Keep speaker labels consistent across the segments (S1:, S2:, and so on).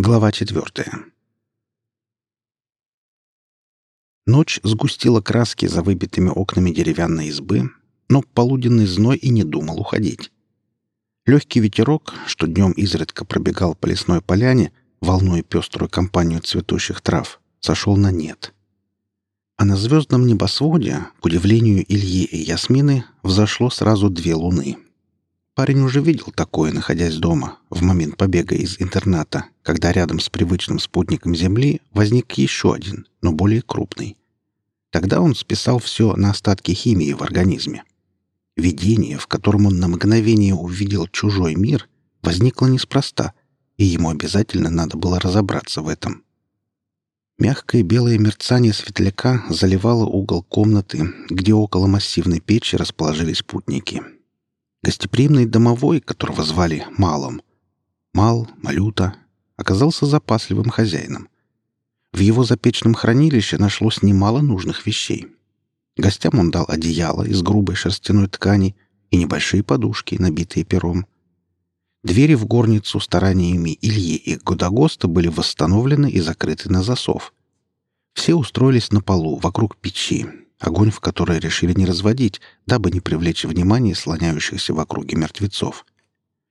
S1: Глава четвертая. Ночь сгустила краски за выбитыми окнами деревянной избы, но полуденный зной и не думал уходить. Легкий ветерок, что днем изредка пробегал по лесной поляне, волнуя пеструю компанию цветущих трав, сошел на нет. А на звездном небосводе, к удивлению Ильи и Ясмины, взошло сразу две луны — Парень уже видел такое, находясь дома, в момент побега из интерната, когда рядом с привычным спутником Земли возник еще один, но более крупный. Тогда он списал все на остатки химии в организме. Видение, в котором он на мгновение увидел чужой мир, возникло неспроста, и ему обязательно надо было разобраться в этом. Мягкое белое мерцание светляка заливало угол комнаты, где около массивной печи расположились путники — Гостеприимный домовой, которого звали Малом, Мал, Малюта, оказался запасливым хозяином. В его запечном хранилище нашлось немало нужных вещей. Гостям он дал одеяло из грубой шерстяной ткани и небольшие подушки, набитые пером. Двери в горницу стараниями Ильи и Гудагоста были восстановлены и закрыты на засов. Все устроились на полу вокруг печи, огонь в который решили не разводить, дабы не привлечь внимание слоняющихся в округе мертвецов.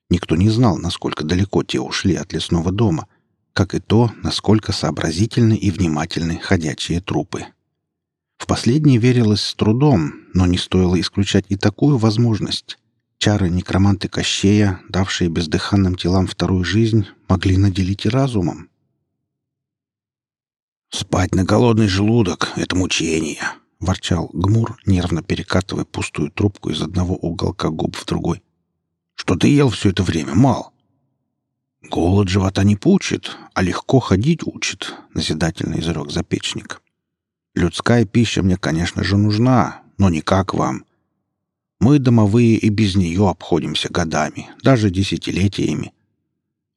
S1: Никто не знал, насколько далеко те ушли от лесного дома, как и то, насколько сообразительны и внимательны ходячие трупы. В последнее верилось с трудом, но не стоило исключать и такую возможность. Чары некроманты Кощея, давшие бездыханным телам вторую жизнь, могли наделить и разумом.
S2: «Спать на голодный желудок — это мучение», — ворчал Гмур, нервно перекатывая пустую трубку из одного уголка губ в другой. «Что ты ел все это время, Мал?» «Голод живота не пучит, а легко ходить учит», — назидательно изрек запечник. «Людская пища мне, конечно же, нужна, но не как вам. Мы, домовые, и без нее обходимся годами, даже десятилетиями.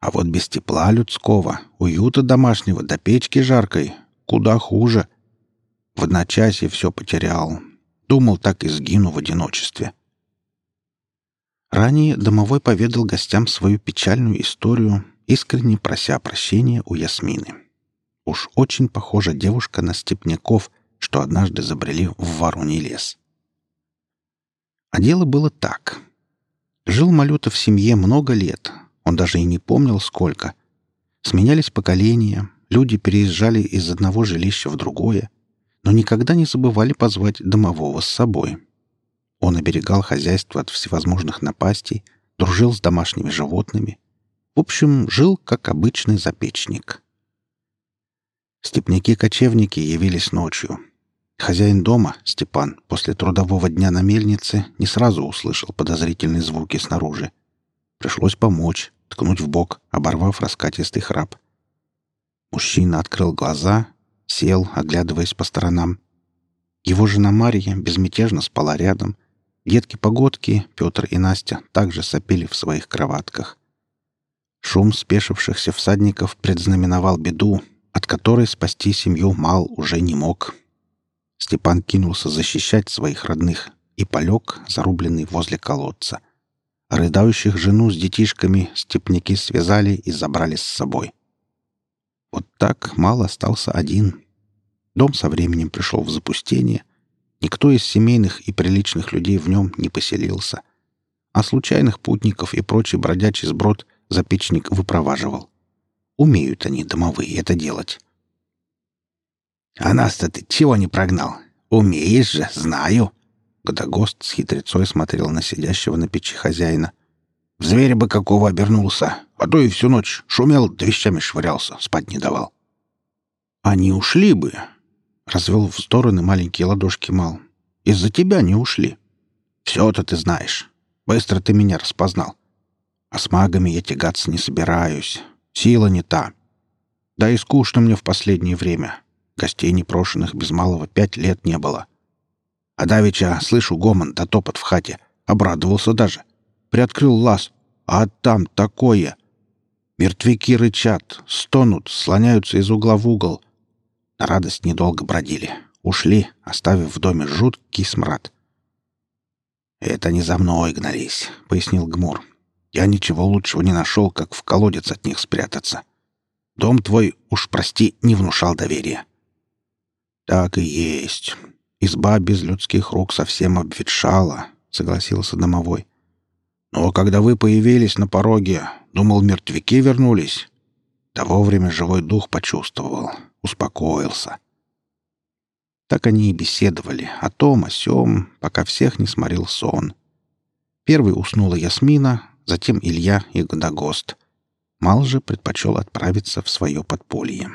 S2: А вот без тепла людского, уюта домашнего до печки жаркой куда хуже — в одночасье все потерял. Думал, так и сгину в одиночестве.
S1: Ранее домовой поведал гостям свою печальную историю, искренне прося прощения у Ясмины. Уж очень похожа девушка на степняков, что однажды забрели в Воруний лес. А дело было так. Жил Малюта в семье много лет, он даже и не помнил сколько. Сменялись поколения, люди переезжали из одного жилища в другое, но никогда не забывали позвать домового с собой. Он оберегал хозяйство от всевозможных напастей, дружил с домашними животными. В общем, жил как обычный запечник. Степняки-кочевники явились ночью. Хозяин дома, Степан, после трудового дня на мельнице не сразу услышал подозрительные звуки снаружи. Пришлось помочь, ткнуть в бок, оборвав раскатистый храп. Мужчина открыл глаза сел, оглядываясь по сторонам. Его жена Мария безмятежно спала рядом. Детки-погодки, Петр и Настя, также сопели в своих кроватках. Шум спешившихся всадников предзнаменовал беду, от которой спасти семью Мал уже не мог. Степан кинулся защищать своих родных и полег, зарубленный возле колодца. Рыдающих жену с детишками степняки связали и забрали с собой. Вот так Мал остался один. Дом со временем пришел в запустение. Никто из семейных и приличных людей в нем не поселился. А случайных путников и прочий бродячий сброд запечник выпроваживал. Умеют они, домовые, это делать.
S2: «А нас-то ты чего не прогнал? Умеешь же, знаю!» Годогост с хитрецой смотрел на сидящего на печи хозяина. В зверя бы какого обернулся, а то и всю ночь шумел, да вещами швырялся, спать не давал.
S1: Они ушли бы, Развел в стороны маленькие ладошки Мал. «Из-за тебя не ушли. Все-то ты знаешь. Быстро ты меня распознал. А с магами я тягаться не собираюсь. Сила не та. Да и скучно мне в последнее время. Гостей непрошенных без малого пять лет не было. А давеча слышу гомон да топот в хате. Обрадовался даже. Приоткрыл лаз. А там такое. Мертвяки рычат, стонут, слоняются из угла в угол — на радость недолго бродили. Ушли, оставив в доме жуткий смрад. «Это не за мной гнались», — пояснил Гмур. «Я ничего лучшего не нашел, как в колодец от них спрятаться.
S2: Дом твой, уж прости, не внушал доверия». «Так и есть. Изба без людских рук совсем обветшала», — согласился домовой. «Но когда вы появились на пороге, думал, мертвяки вернулись. Да вовремя живой дух почувствовал, успокоился». Так они и беседовали о том, о сём, пока всех не сморил сон. Первый уснула Ясмина, затем Илья и Годогост. Мал же предпочел отправиться в свое подполье.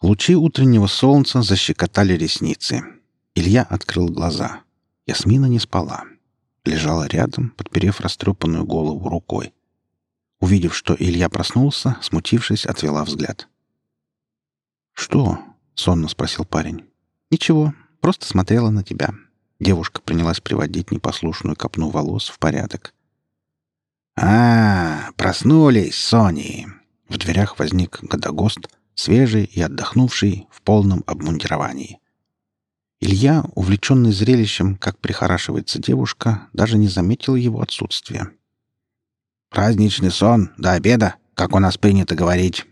S2: Лучи утреннего солнца защекотали ресницы. Илья открыл глаза. Ясмина не спала. Лежала рядом, подперев растрепанную голову рукой. Увидев, что Илья проснулся, смутившись, отвела взгляд. «Что?» — сонно спросил парень. «Ничего, просто смотрела на тебя». Девушка принялась приводить непослушную копну волос в порядок. «А, проснулись, Сони!» В дверях возник Годогост, свежий и отдохнувший, в полном обмундировании. Илья, увлеченный зрелищем, как прихорашивается девушка, даже не заметил его отсутствия. «Праздничный сон до обеда, как у нас принято говорить.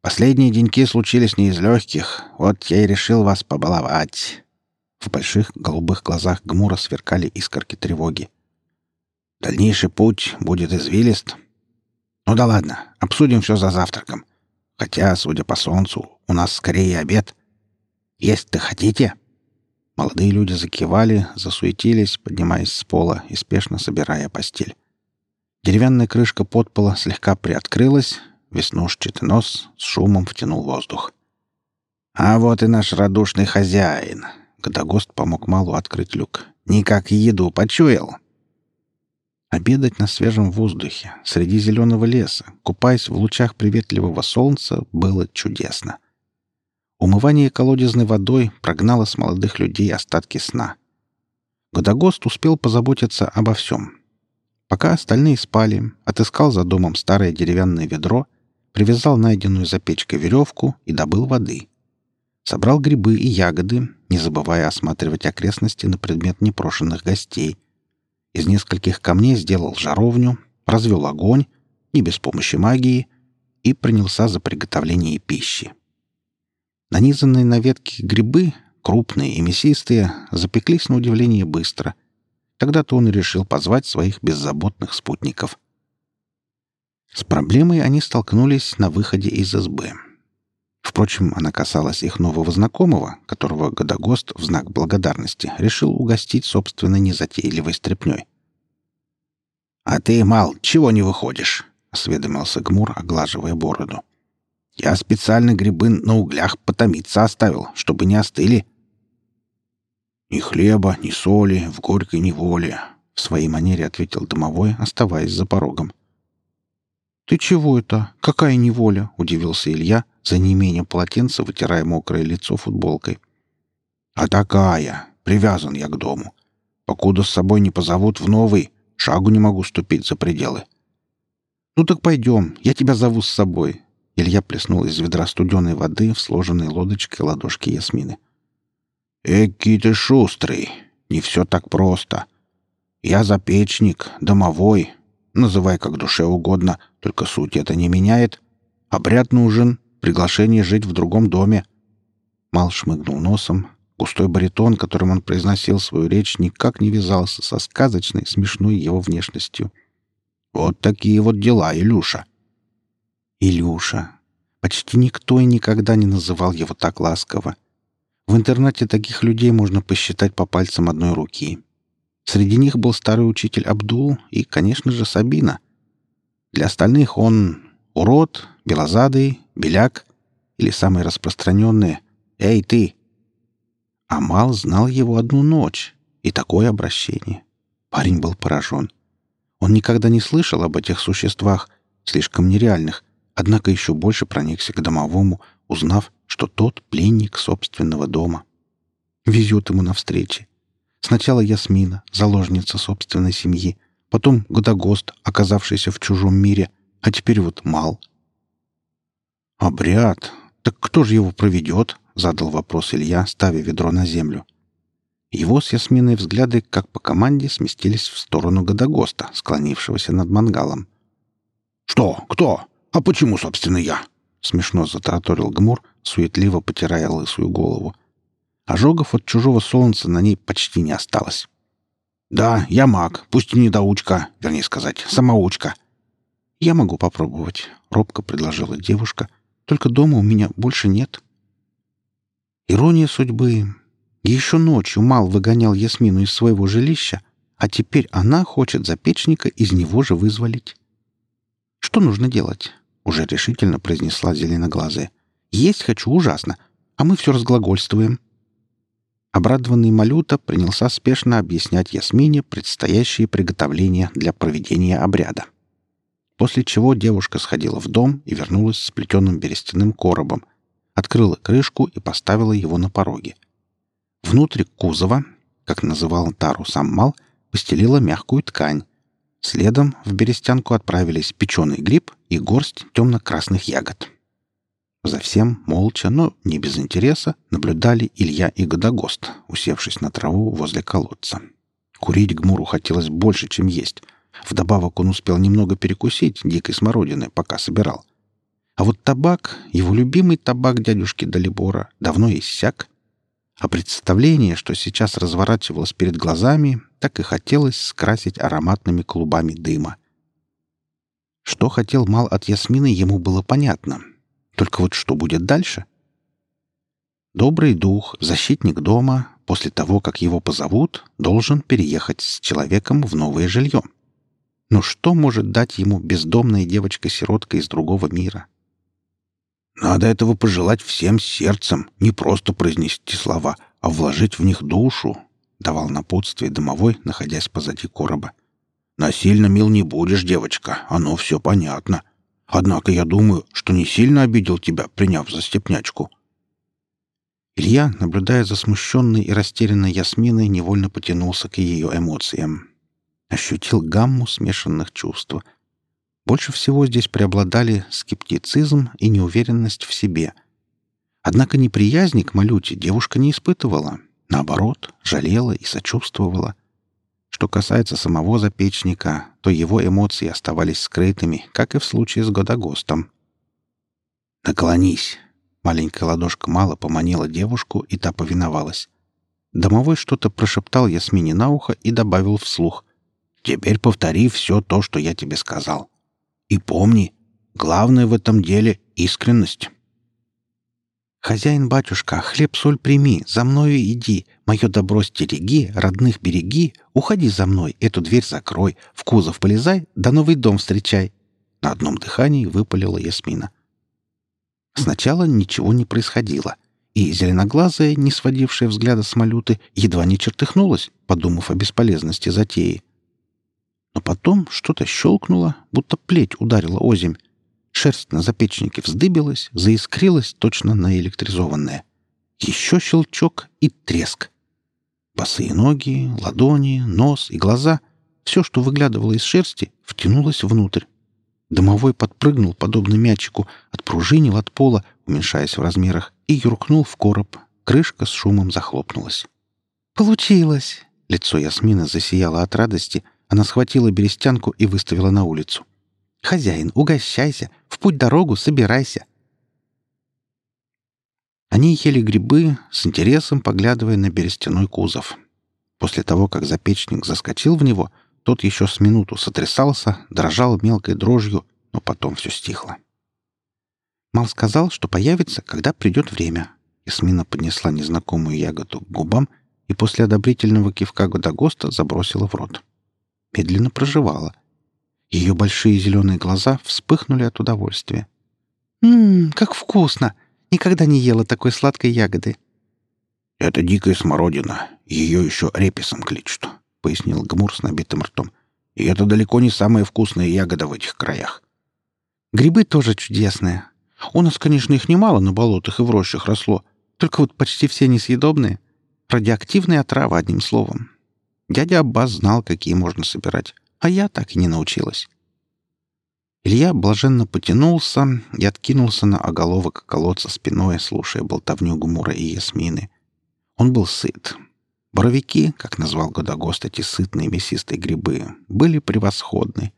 S2: Последние деньки случились не из легких, вот я и решил вас побаловать». В больших голубых глазах Гмура сверкали искорки тревоги. Дальнейший путь будет извилист. Ну да ладно, обсудим все за завтраком. Хотя, судя по солнцу, у нас скорее обед. Есть-то хотите?» Молодые люди закивали, засуетились, поднимаясь с пола и спешно собирая постель. Деревянная крышка подпола слегка приоткрылась, веснушчатый нос с шумом втянул воздух. «А вот и наш радушный хозяин!» Годогост помог Малу открыть люк. «Никак еду почуял!» Обедать на свежем воздухе, среди зеленого леса, купаясь в лучах приветливого солнца, было чудесно. Умывание колодезной водой прогнало с молодых людей остатки сна. Годогост успел позаботиться обо всем. Пока остальные спали, отыскал за домом старое деревянное ведро, привязал найденную за печкой веревку и добыл воды. Собрал грибы и ягоды, не забывая осматривать окрестности на предмет непрошенных гостей, из нескольких камней сделал жаровню, развел огонь, не без помощи магии, и принялся за приготовление пищи. Нанизанные на ветки грибы, крупные и мясистые, запеклись на удивление быстро. Тогда-то он и решил позвать своих беззаботных спутников. С проблемой они столкнулись на выходе из избы. Впрочем, она касалась их нового знакомого, которого Годогост в знак благодарности решил угостить собственной незатейливой стряпнёй. «А ты, Мал, чего не выходишь?» — осведомился Гмур, оглаживая бороду. «Я специально грибы на углях потомиться оставил, чтобы не остыли». «Ни хлеба, ни соли, в горькой неволе», — в своей манере ответил домовой, оставаясь за порогом. «Ты чего это? Какая неволя?» — удивился Илья, за неимением полотенца вытирая мокрое лицо футболкой. «А такая! Привязан я к дому. Покуда с собой не позовут в новый, шагу не могу ступить за пределы». «Ну так пойдем, я тебя зову с собой». Илья плеснул из ведра студеной воды в сложенной лодочкой ладошки Ясмины. «Эки ты шустрый! Не все так просто. Я запечник, домовой, называй как душе угодно, только суть это не меняет. Обряд нужен, приглашение жить в другом доме. Мал шмыгнул носом. Густой баритон, которым он произносил свою речь, никак не вязался со сказочной, смешной его внешностью. «Вот такие вот дела, Илюша!» «Илюша!» Почти никто и никогда не называл его так ласково. В интернете таких людей можно посчитать по пальцам одной руки. Среди них был старый учитель Абдул и, конечно же, Сабина. Для остальных он урод, белозадый, беляк или самое распространенное «Эй, ты!». Амал знал его одну ночь и такое обращение. Парень был поражен. Он никогда не слышал об этих существах, слишком нереальных, однако еще больше проникся к домовому, узнав, что тот пленник собственного дома. Везет ему навстречу. Сначала Ясмина, заложница собственной семьи, потом Годогост, оказавшийся в чужом мире, а теперь вот Мал. «Обряд? Так кто же его проведет?» — задал вопрос Илья, ставя ведро на землю. Его с Ясминой взгляды, как по команде, сместились в сторону Годогоста, склонившегося над мангалом. «Что? Кто? «А почему, собственно, я?» — смешно затараторил Гмур, суетливо потирая лысую голову. Ожогов от чужого солнца на ней почти не осталось. «Да, я маг, пусть и недоучка, вернее сказать, самоучка».
S1: «Я могу попробовать», — робко предложила девушка. «Только дома у меня больше нет». Ирония судьбы. Еще ночью Мал выгонял Ясмину из своего жилища, а теперь она хочет запечника из него же вызволить. «Что нужно делать?» — уже решительно произнесла зеленоглазая. «Есть хочу ужасно, а мы все разглагольствуем». Обрадованный Малюта принялся спешно объяснять Ясмине предстоящие приготовления для проведения обряда. После чего девушка сходила в дом и вернулась с плетеным берестяным коробом, открыла крышку и поставила его на пороге. Внутрь кузова, как называл Тару сам Мал, постелила мягкую ткань. Следом в берестянку отправились печеный гриб и горсть темно-красных ягод. За всем, молча, но не без интереса, наблюдали Илья и Годогост, усевшись на траву возле колодца. Курить Гмуру хотелось больше, чем есть. Вдобавок он успел немного перекусить дикой смородины, пока собирал. А вот табак, его любимый табак дядюшки Далибора, давно иссяк, а представление, что сейчас разворачивалось перед глазами, так и хотелось скрасить ароматными клубами дыма. Что хотел Мал от Ясмины, ему было понятно. Только вот что будет дальше? Добрый дух, защитник дома, после того, как его позовут, должен переехать с человеком в новое жилье. Но что может дать ему бездомная девочка-сиротка из другого мира?
S2: Надо этого пожелать всем сердцем, не просто произнести слова, а вложить в них душу, — давал напутствие домовой, находясь позади короба. «Насильно мил не будешь, девочка, оно все понятно. Однако я думаю, что не сильно обидел тебя, приняв за степнячку».
S1: Илья, наблюдая за смущенной и растерянной Ясминой, невольно потянулся к ее эмоциям. Ощутил гамму смешанных чувств — больше всего здесь преобладали скептицизм и неуверенность в себе. Однако неприязни к Малюте девушка не испытывала. Наоборот, жалела и сочувствовала. Что касается самого запечника, то его эмоции оставались скрытыми, как и в случае с Годогостом.
S2: «Наклонись!»
S1: Маленькая ладошка мало поманила девушку, и та повиновалась. Домовой что-то прошептал Ясмине на ухо и добавил вслух.
S2: «Теперь повтори все то, что я тебе сказал. И помни, главное в этом деле — искренность.
S1: «Хозяин-батюшка, хлеб-соль прими, за мною иди, мое добро стереги, родных береги, уходи за мной, эту дверь закрой, в кузов полезай, да новый дом встречай». На одном дыхании выпалила Ясмина. Сначала ничего не происходило, и зеленоглазая, не сводившая взгляда с малюты, едва не чертыхнулась, подумав о бесполезности затеи. Но потом что-то щелкнуло, будто плеть ударила озимь. Шерсть на запечнике вздыбилась, заискрилась точно наэлектризованная. Еще щелчок и треск. Босые ноги, ладони, нос и глаза — все, что выглядывало из шерсти, втянулось внутрь. Домовой подпрыгнул, подобно мячику, отпружинил от пола, уменьшаясь в размерах, и юркнул в короб. Крышка с шумом захлопнулась. «Получилось!» Лицо Ясмины засияло от радости, она схватила берестянку и выставила на улицу. «Хозяин, угощайся! В путь дорогу собирайся!» Они ели грибы, с интересом поглядывая на берестяной кузов. После того, как запечник заскочил в него, тот еще с минуту сотрясался, дрожал мелкой дрожью, но потом все стихло. Мал сказал, что появится, когда придет время. Ясмина поднесла незнакомую ягоду к губам и после одобрительного кивка Годогоста забросила в рот медленно проживала. Ее большие зеленые глаза вспыхнули от удовольствия. «Ммм, как вкусно! Никогда не ела такой сладкой ягоды!»
S2: «Это дикая смородина. Ее еще реписом кличут», — пояснил Гмур с набитым ртом. «И это далеко не самая вкусная ягода в этих краях».
S1: «Грибы тоже чудесные. У нас, конечно, их немало на болотах и в рощах росло, только вот почти все несъедобные. Радиоактивная отрава, одним словом. Дядя Аббас знал, какие можно собирать, а я так и не научилась. Илья блаженно потянулся и откинулся на оголовок колодца спиной, слушая болтовню Гумура и Ясмины. Он был сыт. Боровики, как назвал Годогост эти сытные мясистые грибы, были превосходны.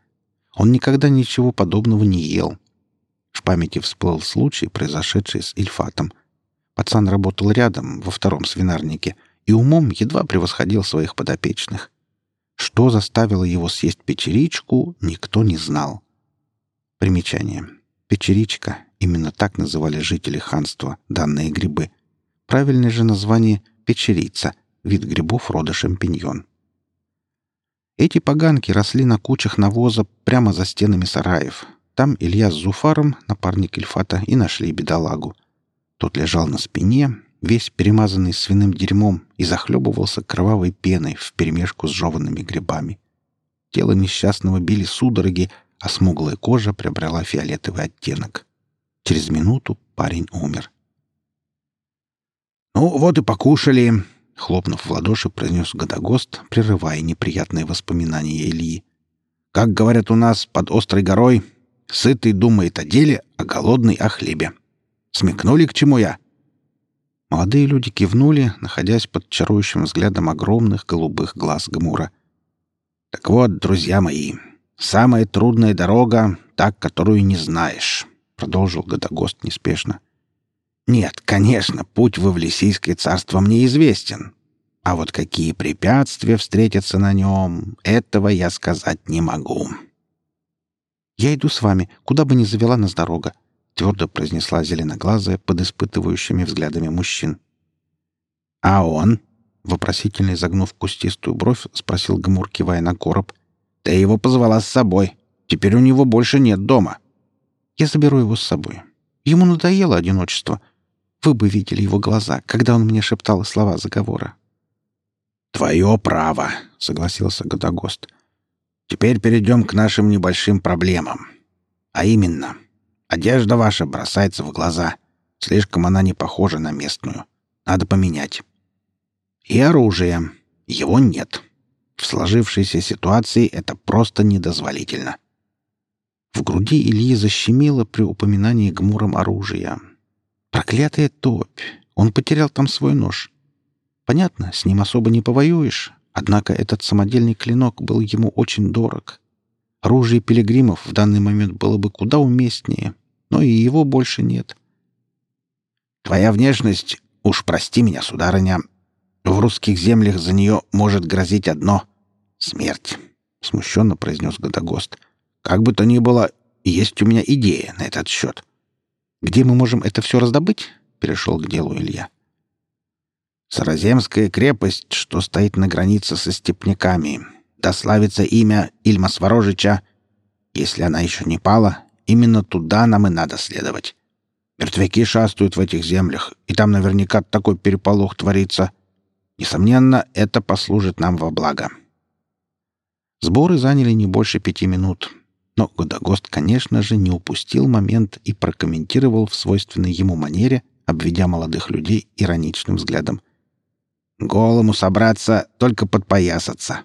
S1: Он никогда ничего подобного не ел. памяти всплыл случай, произошедший с Ильфатом. Пацан работал рядом, во втором свинарнике, и умом едва превосходил своих подопечных. Что заставило его съесть печеричку, никто не знал. Примечание. Печеричка — именно так называли жители ханства данные грибы. Правильное же название — печерица, вид грибов рода шампиньон. Эти поганки росли на кучах навоза прямо за стенами сараев. Там Илья с Зуфаром, напарник Ильфата, и нашли бедолагу. Тот лежал на спине, весь перемазанный свиным дерьмом, и захлебывался кровавой пеной вперемешку с жеванными грибами. Тело несчастного били судороги, а смуглая кожа приобрела фиолетовый оттенок. Через минуту парень умер. «Ну, вот и покушали!» — хлопнув в ладоши, произнес Годогост, прерывая неприятные воспоминания Ильи. «Как говорят у нас под острой горой, сытый думает о деле, а голодный — о хлебе. Смекнули, к чему я?» Молодые люди кивнули, находясь под чарующим взглядом огромных голубых глаз Гмура. «Так вот, друзья мои, самая трудная дорога — та, которую не знаешь», — продолжил Годогост неспешно. «Нет, конечно, путь в Эвлисийское царство мне известен. А вот какие препятствия встретятся на нем, этого я сказать не могу». «Я иду с вами, куда бы ни завела нас дорога», твердо произнесла зеленоглазая под испытывающими взглядами мужчин. «А он?» — вопросительно изогнув кустистую бровь, спросил Гмур, кивая на короб. «Ты его позвала с собой. Теперь у него больше нет дома». «Я заберу его с собой. Ему надоело одиночество. Вы бы видели его глаза, когда он мне шептал слова заговора».
S2: «Твое право», — согласился Годогост. «Теперь перейдем к нашим небольшим проблемам. А именно, Одежда ваша бросается в глаза. Слишком она не похожа на местную. Надо поменять. И оружие. Его нет. В сложившейся ситуации это просто недозволительно.
S1: В груди Ильи защемило при упоминании гмуром оружия. Проклятая топь! Он потерял там свой нож. Понятно, с ним особо не повоюешь, однако этот самодельный клинок был ему очень дорог. Оружие пилигримов в данный момент было бы куда уместнее, но и его больше нет.
S2: «Твоя внешность, уж прости меня, сударыня, в русских землях за нее может грозить одно — смерть», — смущенно произнес Годогост. «Как бы то ни было, есть у меня идея на этот счет».
S1: «Где мы можем это все раздобыть?» — перешел к делу Илья.
S2: «Сараземская крепость, что стоит на границе со степняками, да славится имя Ильма Сворожича. Если она еще не пала, именно туда нам и надо следовать. Мертвяки шастают в этих землях, и там наверняка такой переполох творится. Несомненно, это послужит нам во благо.
S1: Сборы заняли не больше пяти минут. Но Годогост, конечно же, не упустил момент и прокомментировал в свойственной ему манере, обведя молодых людей ироничным взглядом.
S2: «Голому собраться, только подпоясаться.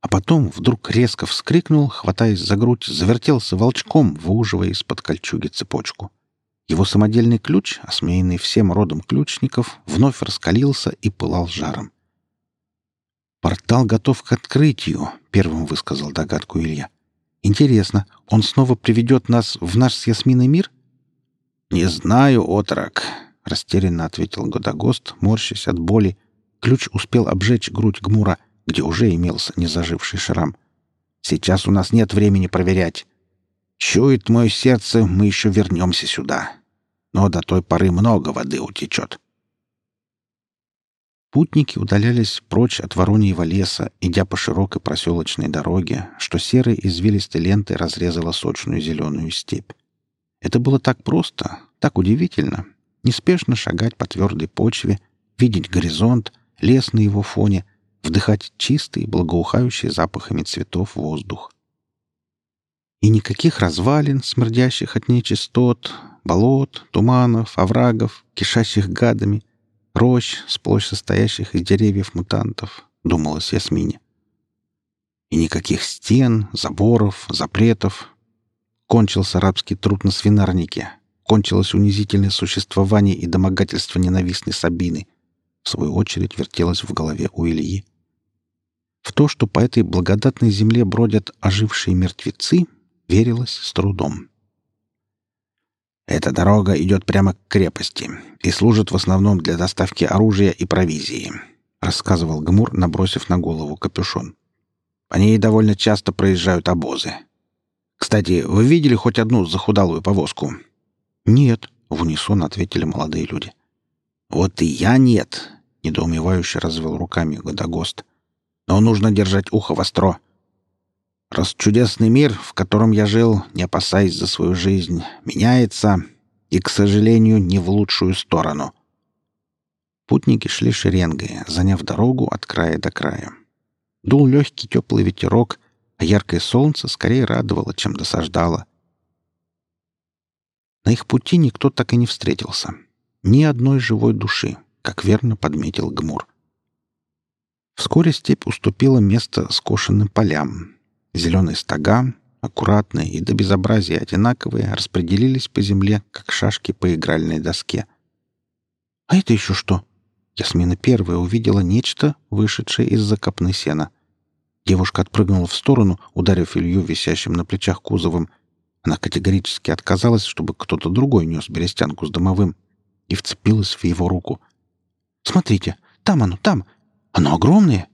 S1: А потом вдруг резко вскрикнул, хватаясь за грудь, завертелся волчком, выуживая из-под кольчуги цепочку. Его самодельный ключ, осмеянный всем родом ключников, вновь раскалился и пылал жаром. «Портал готов к открытию», — первым высказал догадку Илья. «Интересно, он снова приведет нас в наш с Ясминой мир?»
S2: «Не знаю, отрок», — растерянно ответил Годогост, морщась от боли. Ключ успел обжечь грудь Гмура — где уже имелся незаживший шрам. Сейчас у нас нет времени проверять. Чует мое сердце, мы еще вернемся сюда. Но до той поры много воды утечет.
S1: Путники удалялись прочь от Вороньего леса, идя по широкой проселочной дороге, что серой извилистой лентой разрезала сочную зеленую степь. Это было так просто, так удивительно. Неспешно шагать по твердой почве, видеть горизонт, лес на его фоне, вдыхать чистый, благоухающий запахами цветов воздух. И никаких развалин, смердящих от нечистот, болот, туманов, оврагов, кишащих гадами, рощ, сплошь состоящих из деревьев-мутантов, думалось Ясмине. И никаких стен, заборов, запретов. Кончился рабский труд на свинарнике, кончилось унизительное существование и домогательство ненавистной Сабины. В свою очередь вертелось в голове у Ильи. В то, что по этой благодатной земле бродят ожившие мертвецы, верилось с трудом.
S2: Эта дорога идет прямо к крепости и служит в основном для доставки оружия и провизии», — рассказывал Гмур, набросив на голову капюшон. «По ней довольно часто проезжают обозы. Кстати, вы видели хоть одну захудалую повозку?»
S1: «Нет», — в унисон ответили молодые люди.
S2: «Вот и я нет», — недоумевающе развел руками Годогост. «Но нужно держать ухо востро. Раз чудесный мир, в котором я жил, не опасаясь за свою жизнь, меняется, и, к сожалению, не в лучшую сторону.
S1: Путники шли шеренгой, заняв дорогу от края до края. Дул легкий теплый ветерок, а яркое солнце скорее радовало, чем досаждало. На их пути никто так и не встретился. Ни одной живой души, как верно подметил Гмур. Вскоре степь уступила место скошенным полям, Зеленые стога, аккуратные и до безобразия одинаковые, распределились по земле, как шашки по игральной доске. «А это еще что?» Ясмина первая увидела нечто, вышедшее из-за копны сена. Девушка отпрыгнула в сторону, ударив Илью висящим на плечах кузовом. Она категорически отказалась, чтобы кто-то другой нес берестянку с домовым, и вцепилась в его руку. «Смотрите, там оно, там! Оно огромное!»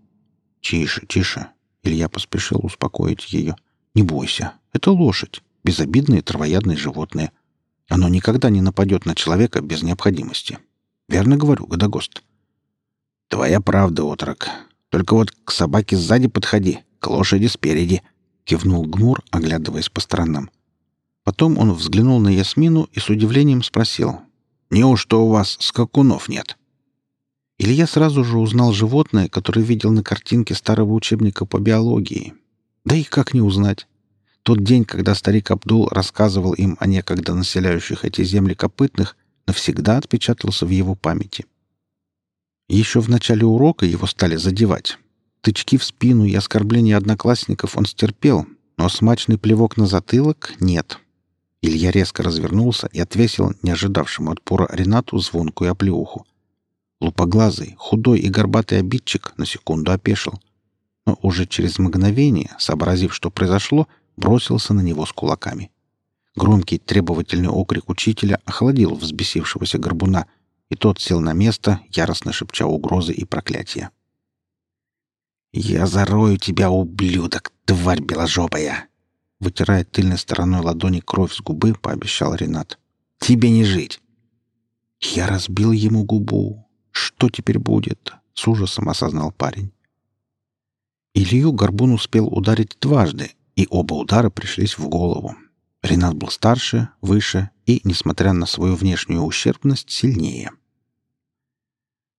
S1: «Тише, тише!» Илья поспешил успокоить ее. «Не бойся, это лошадь, безобидное травоядное животное. Оно никогда не нападет на человека без необходимости. Верно говорю, Годогост?»
S2: «Твоя правда, отрок. Только вот к собаке сзади подходи, к лошади спереди», — кивнул Гмур, оглядываясь по сторонам.
S1: Потом он взглянул на Ясмину и с удивлением спросил.
S2: «Неужто у вас скакунов нет?»
S1: Илья сразу же узнал животное, которое видел на картинке старого учебника по биологии. Да и как не узнать? Тот день, когда старик Абдул рассказывал им о некогда населяющих эти земли копытных, навсегда отпечатался в его памяти. Еще в начале урока его стали задевать. Тычки в спину и оскорбления одноклассников он стерпел, но смачный плевок на затылок — нет. Илья резко развернулся и отвесил не ожидавшему отпора Ренату звонкую оплеуху. Лупоглазый, худой и горбатый обидчик на секунду опешил. Но уже через мгновение, сообразив, что произошло, бросился на него с кулаками. Громкий требовательный окрик учителя охладил взбесившегося горбуна, и тот сел на место, яростно шепча угрозы и проклятия.
S2: «Я зарою тебя, ублюдок, тварь беложопая!»
S1: Вытирая тыльной стороной ладони кровь с губы, пообещал Ренат.
S2: «Тебе не жить!»
S1: Я разбил ему губу, что теперь будет? С ужасом осознал парень. Илью Горбун успел ударить дважды, и оба удара пришлись в голову. Ренат был старше, выше и, несмотря на свою внешнюю ущербность, сильнее.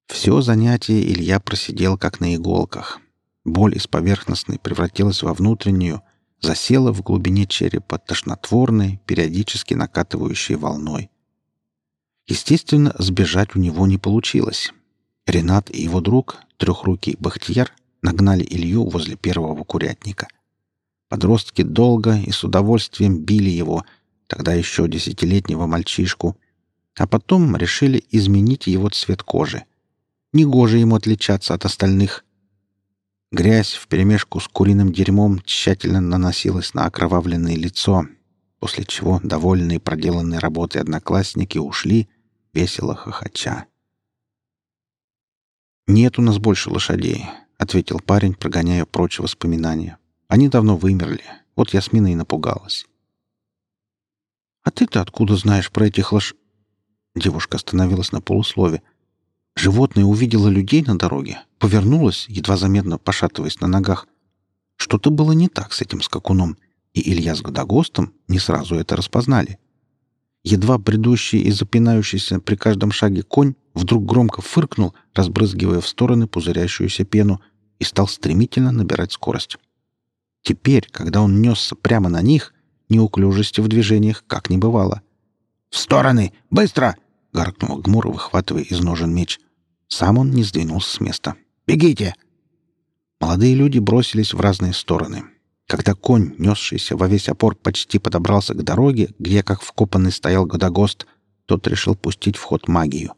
S1: Все занятие Илья просидел как на иголках. Боль из поверхностной превратилась во внутреннюю, засела в глубине черепа тошнотворной, периодически накатывающей волной. Естественно, сбежать у него не получилось. Ренат и его друг, трехрукий Бахтияр, нагнали Илью возле первого курятника. Подростки долго и с удовольствием били его, тогда еще десятилетнего мальчишку, а потом решили изменить его цвет кожи. Негоже ему отличаться от остальных. Грязь вперемешку с куриным дерьмом тщательно наносилась на окровавленное лицо, после чего довольные проделанной работой одноклассники ушли, весело хохоча. «Нет у нас больше лошадей», — ответил парень, прогоняя прочь воспоминания. «Они давно вымерли. Вот Ясмина и напугалась». «А ты-то откуда знаешь про этих лош...» Девушка остановилась на полуслове. Животное увидело людей на дороге, повернулась, едва заметно пошатываясь на ногах. Что-то было не так с этим скакуном, и Илья с Годогостом не сразу это распознали. Едва бредущий и запинающийся при каждом шаге конь вдруг громко фыркнул, разбрызгивая в стороны пузырящуюся пену, и стал стремительно набирать скорость. Теперь, когда он несся прямо на них, неуклюжести в движениях как не бывало.
S2: «В стороны! Быстро!»
S1: — гаркнул Гмур, выхватывая из ножен меч. Сам он не сдвинулся с места.
S2: «Бегите!»
S1: Молодые люди бросились в разные стороны. Когда конь, несшийся во весь опор, почти подобрался к дороге, где, как вкопанный, стоял Годогост, тот решил пустить в ход магию.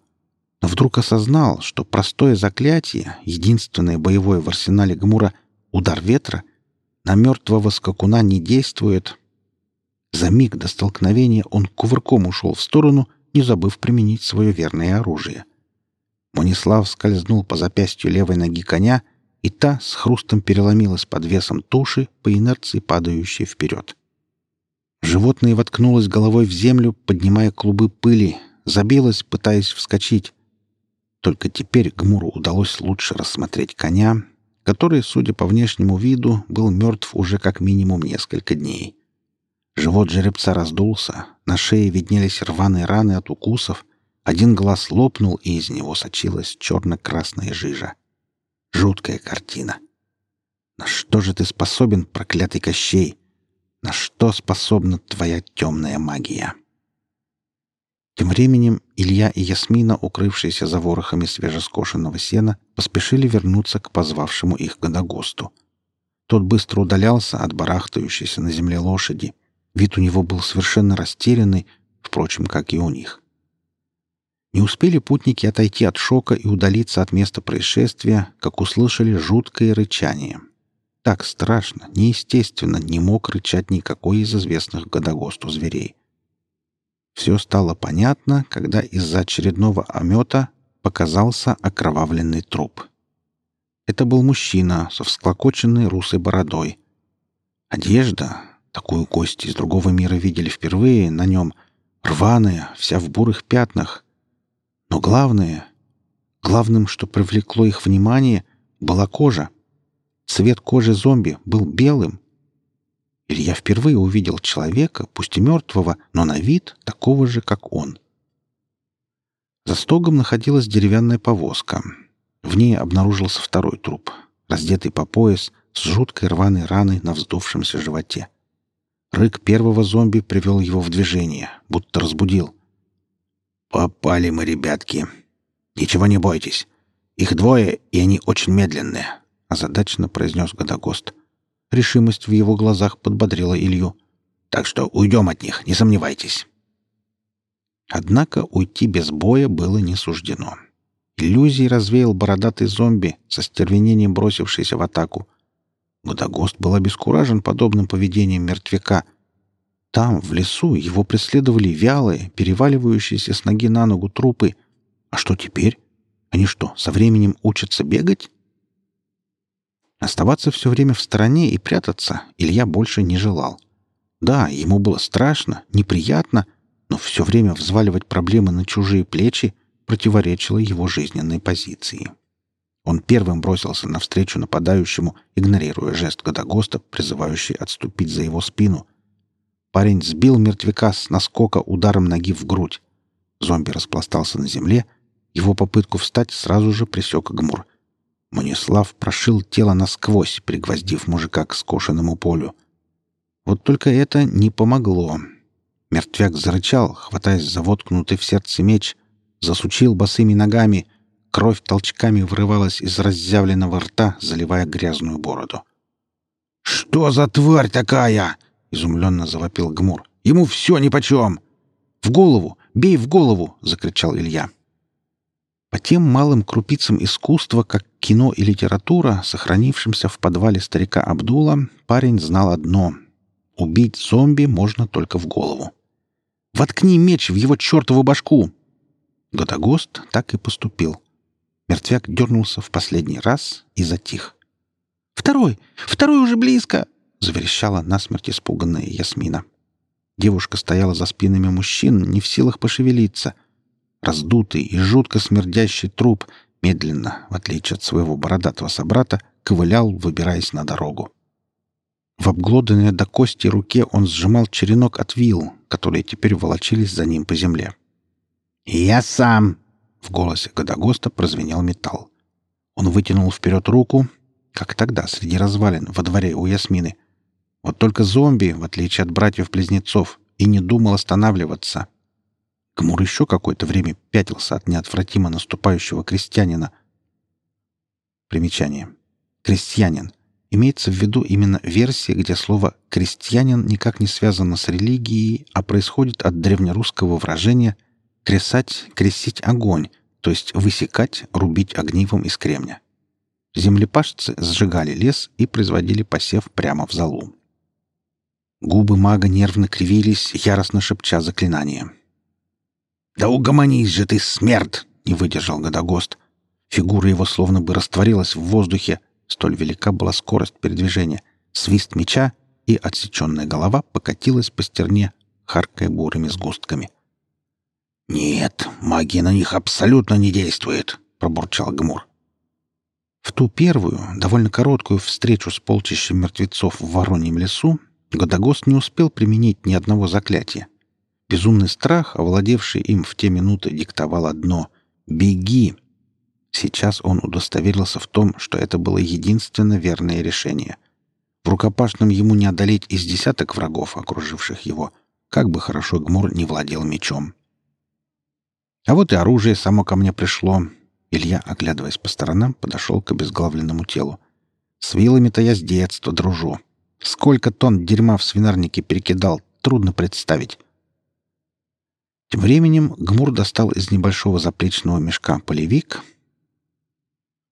S1: Но вдруг осознал, что простое заклятие, единственное боевое в арсенале Гмура, удар ветра, на мертвого скакуна не действует. За За миг до столкновения он кувырком ушел в сторону, не забыв применить свое верное оружие. Монислав скользнул по запястью левой ноги коня, и та с хрустом переломилась под весом туши, по инерции падающей вперед. Животное воткнулось головой в землю, поднимая клубы пыли, забилось, пытаясь вскочить. Только теперь Гмуру удалось лучше рассмотреть коня, который, судя по внешнему виду, был мертв уже как минимум несколько дней. Живот жеребца раздулся, на шее виднелись рваные раны от укусов, один глаз лопнул, и из него сочилась черно-красная жижа. Жуткая картина. На что же ты способен, проклятый Кощей? На что способна твоя темная магия? Тем временем Илья и Ясмина, укрывшиеся за ворохами свежескошенного сена, поспешили вернуться к позвавшему их Годогосту. Тот быстро удалялся от барахтающейся на земле лошади. Вид у него был совершенно растерянный, впрочем, как и у них. Не успели путники отойти от шока и удалиться от места происшествия, как услышали жуткое рычание. Так страшно, неестественно не мог рычать никакой из известных Годогосту зверей. Все стало понятно, когда из-за очередного омета показался окровавленный труп. Это был мужчина со всклокоченной русой бородой. Одежда, такую кость из другого мира видели впервые, на нем рваная, вся в бурых пятнах — но главное, главным, что привлекло их внимание, была кожа. Цвет кожи зомби был белым. Илья впервые увидел человека, пусть и мертвого, но на вид такого же, как он. За стогом находилась деревянная повозка. В ней обнаружился второй труп, раздетый по пояс, с жуткой рваной раной на вздувшемся животе. Рык первого зомби привел его в движение, будто разбудил. «Попали мы, ребятки. Ничего не бойтесь. Их двое, и они очень медленные», — озадаченно произнес Годогост. Решимость в его глазах подбодрила Илью. «Так что уйдем от них, не сомневайтесь». Однако уйти без боя было не суждено. Иллюзий развеял бородатый зомби, со стервенением бросившийся в атаку. Годогост был обескуражен подобным поведением мертвяка — там, в лесу, его преследовали вялые, переваливающиеся с ноги на ногу трупы. А что теперь? Они что, со временем учатся бегать? Оставаться все время в стороне и прятаться Илья больше не желал. Да, ему было страшно, неприятно, но все время взваливать проблемы на чужие плечи противоречило его жизненной позиции. Он первым бросился навстречу нападающему, игнорируя жест Годогоста, призывающий отступить за его спину — Парень сбил мертвяка с наскока ударом ноги в грудь. Зомби распластался на земле. Его попытку встать сразу же присек Гмур. Манислав прошил тело насквозь, пригвоздив мужика к скошенному полю. Вот только это не помогло. Мертвяк зарычал, хватаясь за воткнутый в сердце меч, засучил босыми ногами. Кровь толчками вырывалась из разъявленного рта, заливая грязную бороду. «Что за тварь такая?» — изумленно завопил Гмур. «Ему все нипочем!» «В голову! Бей в голову!» — закричал Илья. По тем малым крупицам искусства, как кино и литература, сохранившимся в подвале старика Абдула, парень знал одно — убить зомби можно только в голову. «Воткни меч в его чертову башку!» Додогост так и поступил. Мертвяк дернулся в последний раз и затих. «Второй! Второй уже близко!» — заверещала насмерть испуганная Ясмина. Девушка стояла за спинами мужчин, не в силах пошевелиться. Раздутый и жутко смердящий труп медленно, в отличие от своего бородатого собрата, ковылял, выбираясь на дорогу. В обглоданной до кости руке он сжимал черенок от вил, которые теперь волочились за ним по земле. «Я сам!» — в голосе Годогоста прозвенел металл. Он вытянул вперед руку, как тогда, среди развалин, во дворе у Ясмины — вот только зомби, в отличие от братьев-близнецов, и не думал останавливаться. Кмур еще какое-то время пятился от неотвратимо наступающего крестьянина. Примечание. Крестьянин. Имеется в виду именно версия, где слово «крестьянин» никак не связано с религией, а происходит от древнерусского выражения «кресать, кресить огонь», то есть высекать, рубить огнивом из кремня. Землепашцы сжигали лес и производили посев прямо в залу. Губы мага нервно кривились, яростно шепча заклинание.
S2: «Да угомонись же ты, смерть!» — не выдержал Годогост.
S1: Фигура его словно бы растворилась в воздухе, столь велика была скорость передвижения. Свист меча, и отсеченная голова покатилась по стерне, харкая бурыми сгустками.
S2: «Нет, магия на них абсолютно не действует», — пробурчал Гмур.
S1: В ту первую, довольно короткую встречу с полчищем мертвецов в Вороньем лесу Годогост не успел применить ни одного заклятия. Безумный страх, овладевший им в те минуты, диктовал одно — «Беги!». Сейчас он удостоверился в том, что это было единственно верное решение. В рукопашном ему не одолеть из десяток врагов, окруживших его, как бы хорошо Гмур не владел мечом. А вот и оружие само ко мне пришло. Илья, оглядываясь по сторонам, подошел к обезглавленному телу. С вилами-то я с детства дружу. Сколько тонн дерьма в свинарнике перекидал, трудно представить. Тем временем Гмур достал из небольшого заплечного мешка полевик.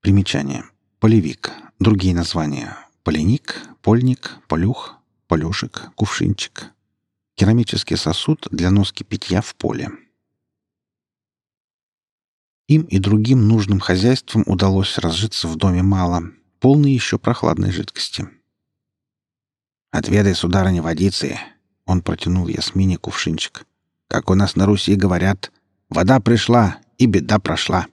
S1: Примечание. Полевик. Другие названия. Поленик, польник, полюх, полюшек, кувшинчик. Керамический сосуд для носки питья в поле. Им и другим нужным хозяйствам удалось разжиться в доме мало, полной еще прохладной жидкости.
S2: «Отведай, сударыня, водицы!» Он протянул Ясмине кувшинчик. «Как у нас на Руси говорят, вода пришла, и беда прошла».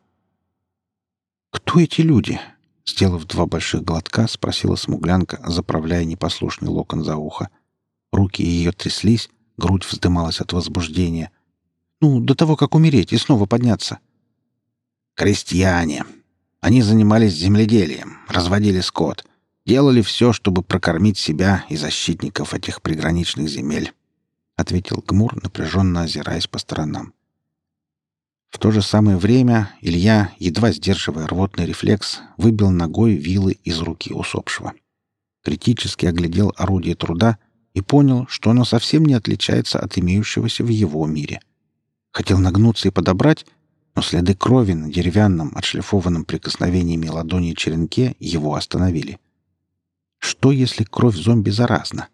S1: «Кто эти люди?» Сделав два больших глотка, спросила смуглянка, заправляя непослушный локон за ухо. Руки ее тряслись, грудь вздымалась от возбуждения. «Ну, до того, как умереть и снова подняться».
S2: «Крестьяне. Они занимались земледелием, разводили скот делали все, чтобы прокормить себя и защитников этих приграничных земель», — ответил Гмур, напряженно озираясь по сторонам.
S1: В то же самое время Илья, едва сдерживая рвотный рефлекс, выбил ногой вилы из руки усопшего. Критически оглядел орудие труда и понял, что оно совсем не отличается от имеющегося в его мире. Хотел нагнуться и подобрать, но следы крови на деревянном, отшлифованном прикосновениями ладони черенке его остановили. Что, если кровь зомби заразна?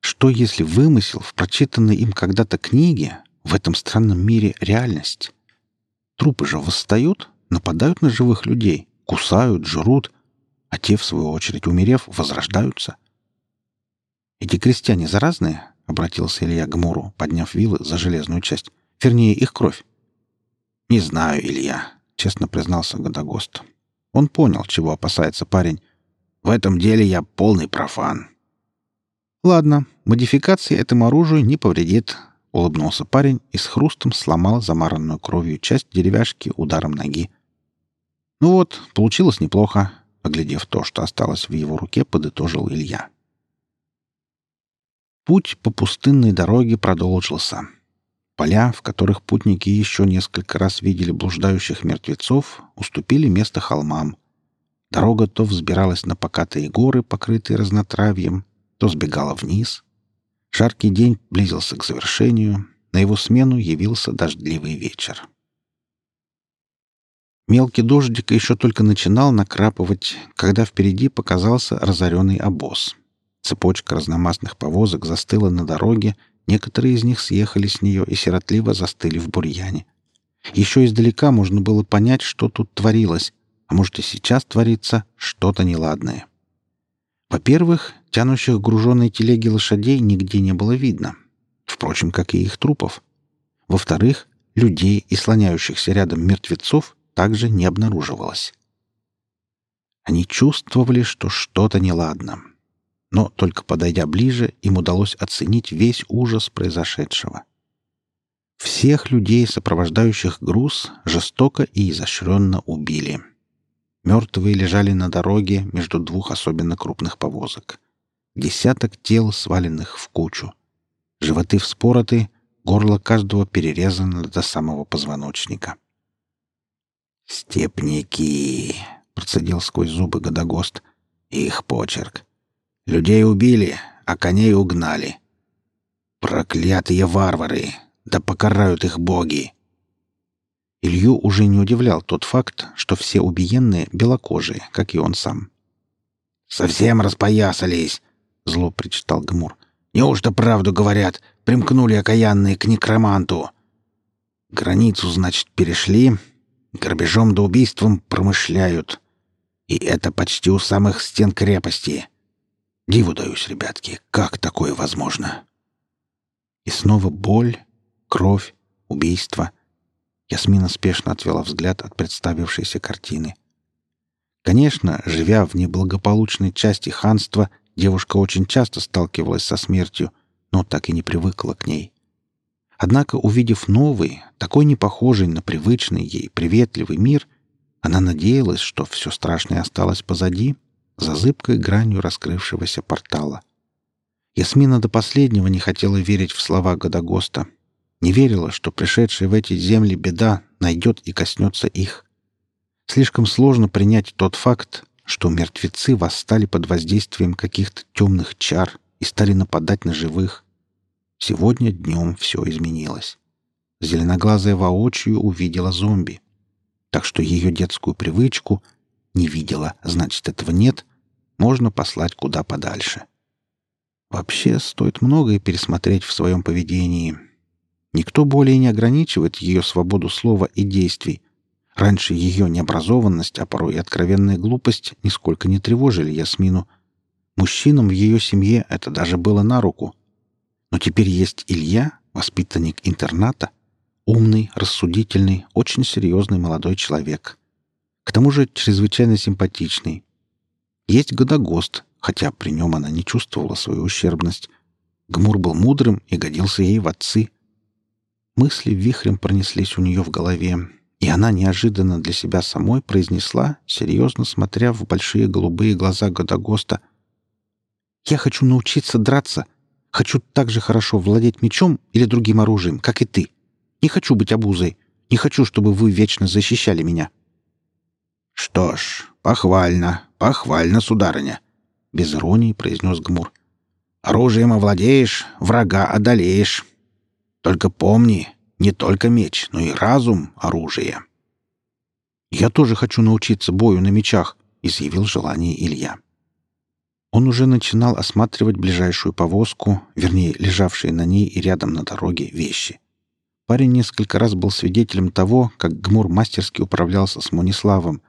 S1: Что, если вымысел в прочитанной им когда-то книге в этом странном мире реальность? Трупы же восстают, нападают на живых людей, кусают, жрут, а те, в свою очередь, умерев, возрождаются. «Эти крестьяне заразные?» — обратился Илья к Муру, подняв вилы за железную часть. «Вернее, их кровь».
S2: «Не знаю, Илья», — честно признался Годогост.
S1: Он понял, чего опасается парень,
S2: в этом деле я полный профан.
S1: Ладно, модификации этому оружию не повредит, улыбнулся парень и с хрустом сломал замаранную кровью часть деревяшки ударом ноги. Ну вот, получилось неплохо, оглядев то, что осталось в его руке, подытожил Илья. Путь по пустынной дороге продолжился. Поля, в которых путники еще несколько раз видели блуждающих мертвецов, уступили место холмам, Дорога то взбиралась на покатые горы, покрытые разнотравьем, то сбегала вниз. Жаркий день близился к завершению, на его смену явился дождливый вечер. Мелкий дождик еще только начинал накрапывать, когда впереди показался разоренный обоз. Цепочка разномастных повозок застыла на дороге, некоторые из них съехали с нее и сиротливо застыли в бурьяне. Еще издалека можно было понять, что тут творилось, а может и сейчас творится что-то неладное. Во-первых, тянущих груженные телеги лошадей нигде не было видно. Впрочем, как и их трупов. Во-вторых, людей и слоняющихся рядом мертвецов также не обнаруживалось. Они чувствовали, что что-то неладно. Но только подойдя ближе, им удалось оценить весь ужас произошедшего. Всех людей, сопровождающих груз, жестоко и изощренно убили. Мертвые лежали на дороге между двух особенно крупных повозок. Десяток тел, сваленных в кучу. Животы вспороты, горло каждого перерезано до самого позвоночника.
S2: «Степники!» — процедил сквозь зубы Годогост. «Их почерк. Людей убили, а коней угнали. Проклятые варвары! Да покарают их боги!»
S1: Илью уже не удивлял тот факт, что все убиенные белокожие, как и он сам.
S2: «Совсем распоясались!»
S1: — зло причитал Гмур.
S2: Неужто правду говорят? Примкнули окаянные к некроманту. Границу, значит, перешли, грабежом да убийством промышляют. И это почти у самых стен крепости. Диву даюсь, ребятки, как такое возможно? И снова боль, кровь, убийство. Ясмина спешно отвела взгляд от представившейся картины. Конечно, живя в неблагополучной части ханства, девушка очень часто сталкивалась со смертью, но так и не привыкла к ней. Однако, увидев новый, такой непохожий на привычный ей приветливый мир, она надеялась, что все страшное осталось позади, за зыбкой гранью раскрывшегося портала. Ясмина до последнего не хотела верить в слова Годогоста. Не верила, что пришедшая в эти земли беда найдет и коснется их. Слишком сложно принять тот факт, что мертвецы восстали под воздействием каких-то темных чар и стали нападать на живых. Сегодня днем все изменилось. Зеленоглазая воочию увидела зомби так что ее детскую привычку «не видела, значит, этого нет» можно послать куда подальше. Вообще, стоит многое пересмотреть в своем поведении. Никто более не ограничивает ее свободу слова и действий. Раньше ее необразованность, а порой и откровенная глупость нисколько не тревожили Ясмину. Мужчинам в ее семье это даже было на руку. Но теперь есть Илья, воспитанник интерната — Умный, рассудительный, очень серьезный молодой человек. К тому же чрезвычайно симпатичный. Есть Годогост, хотя при нем она не чувствовала свою ущербность. Гмур был мудрым и годился ей в отцы. Мысли вихрем пронеслись у нее в голове, и она неожиданно для себя самой произнесла, серьезно смотря в большие голубые глаза Годогоста. «Я хочу научиться драться. Хочу так же хорошо владеть мечом или другим оружием, как и ты. Не хочу быть обузой. Не хочу, чтобы вы вечно защищали меня».
S1: «Что ж, похвально, похвально, сударыня», — без иронии произнес Гмур. «Оружием овладеешь, врага одолеешь. Только помни, не только меч, но и разум — оружие».
S2: «Я тоже хочу научиться бою на мечах», — изъявил желание Илья. Он уже начинал осматривать ближайшую повозку, вернее, лежавшие на ней и рядом на дороге вещи. Парень несколько раз был свидетелем того, как Гмур мастерски управлялся с Мониславом.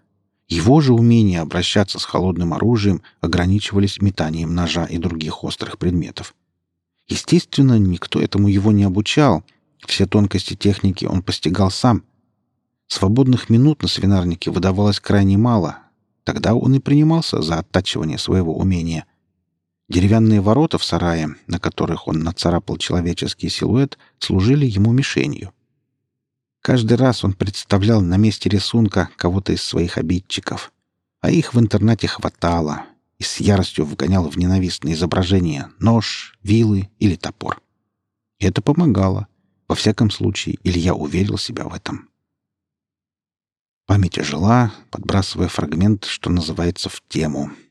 S2: Его же умения обращаться с холодным оружием ограничивались метанием ножа и других острых предметов. Естественно, никто этому его не обучал. Все тонкости техники он постигал сам. Свободных минут на свинарнике выдавалось крайне мало. Тогда он и принимался за оттачивание своего умения — Деревянные ворота в сарае, на которых он нацарапал человеческий силуэт, служили ему мишенью. Каждый раз он представлял на месте рисунка кого-то из своих обидчиков, а их в интернате хватало и с яростью вгонял в ненавистные изображения нож, вилы или топор. Это помогало. Во всяком случае, Илья уверил себя в этом. Память ожила, подбрасывая фрагмент, что называется, в тему —